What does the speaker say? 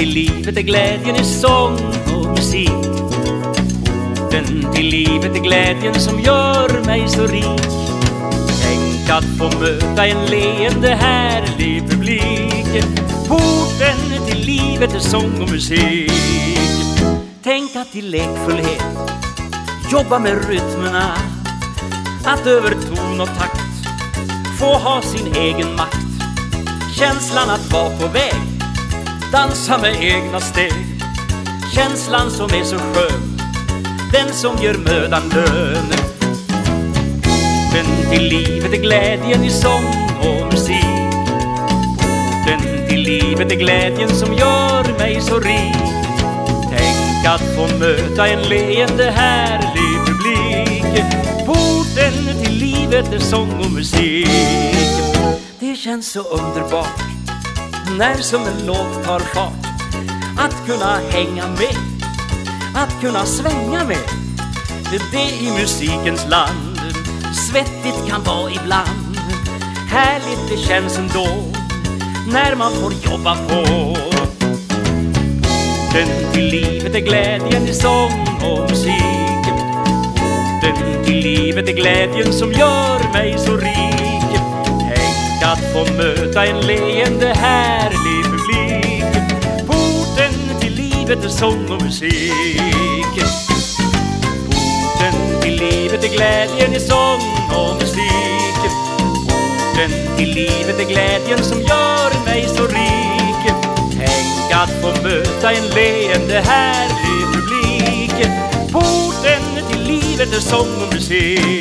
till livet är glädjen i sång och musik. Porten till livet är glädjen som gör mig så rik. Tänk att få möta en leende härlig publik. Porten till livet är sång och musik. Tänk att i lekfullhet jobba med rytmerna. Att över ton och takt få ha sin egen makt. Känslan att vara på väg, dansa med egna steg. Känslan som är så skön, den som gör mödan lön. Porten till livet är glädjen i sång och musik. Porten till livet är glädjen som gör mig så rik. Tänk att få möta en leende härlig publik. Porten till livet är sång och musik. Det känns så underbart när som en låt tar fart. Att kunna hänga med, att kunna svänga med. Det det i musikens land svettigt kan vara ibland. Härligt det känns ändå när man får jobba på. Porten till livet är glädjen i sång och musik. Porten till livet är glädjen som gör mig så rik. Tänk att få möta en leende härlig publik. Porten till livet är sång och musik. Porten till livet är glädjen i sång och musik. Porten till livet är glädjen som gör mig så rik. Tänk att få möta en leende härlig publik. Porten till livet är sång och musik.